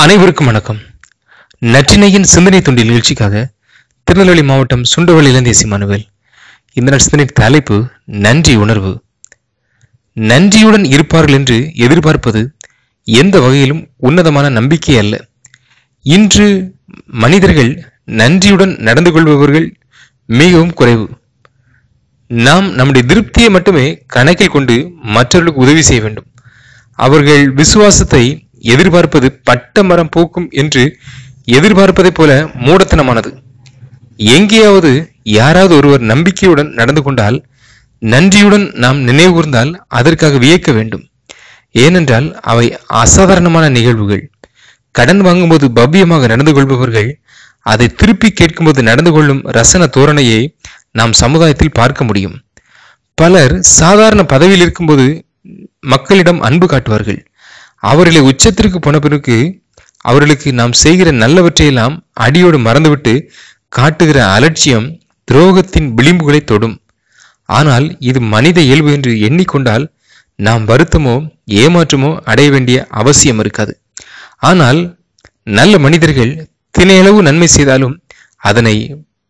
அனைவருக்கும் வணக்கம். நற்றினையின் சிந்தனை தொண்டில் நிகழ்ச்சிக்காக திருநெல்வேலி மாவட்டம் சுண்டவளி இளந்தேசி மனுவேல் இந்த நட்சத்திர சிந்தனை தலைப்பு நன்றி உணர்வு. நன்றியுடன் இருப்பார்கள் என்று எதிர்பார்ப்பது எந்த வகையிலும் உன்னதமான நம்பிக்கை அல்ல. இன்று மனிதர்கள் நன்றியுடன் நடந்து கொள்பவர்கள் மிகவும் குறைவு. நாம் நம்முடைய திருப்தியை மட்டுமே கணக்கில் கொண்டு மற்றவர்களுக்கு உதவி செய்ய வேண்டும். அவர்கள் விசுவாசத்தை எதிர்பார்ப்பது பட்ட மரம் பூக்கும் என்று எதிர்பார்ப்பதைப் போல மூடத்தனமானது. எங்கேயாவது யாராவது ஒருவர் நம்பிக்கையுடன் நடந்து கொண்டால் நன்றியுடன் நாம் நினைவு கூர்ந்தால் அதற்காக வியக்க வேண்டும். ஏனென்றால் அவை அசாதாரணமான நிகழ்வுகள். கடன் வாங்கும்போது பவ்யமாக நடந்து கொள்பவர்கள் அதை திருப்பி கேட்கும்போது நடந்து கொள்ளும் ரசன தோரணையை நாம் சமுதாயத்தில் பார்க்க முடியும். பலர் சாதாரண பதவியில் இருக்கும்போது மக்களிடம் அன்பு காட்டுவார்கள். அவர்களை உச்சத்திற்கு போன பிறகு அவர்களுக்கு நாம் செய்கிற நல்லவற்றையெல்லாம் அடியோடு மறந்துவிட்டு காட்டுகிற அலட்சியம் துரோகத்தின் விளிம்புகளை தொடும். ஆனால் இது மனித இயல்பு என்று எண்ணிக்கொண்டால் நாம் வருத்தமோ ஏமாற்றமோ அடைய வேண்டிய அவசியம் இருக்காது. ஆனால் நல்ல மனிதர்கள் தினையளவு நன்மை செய்தாலும் அதனை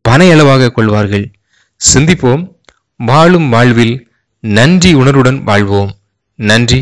பனையளவாக கொள்வார்கள். சிந்திப்போம் வாழும் வாழ்வில் நன்றி உணர்வுடன் வாழ்வோம். நன்றி.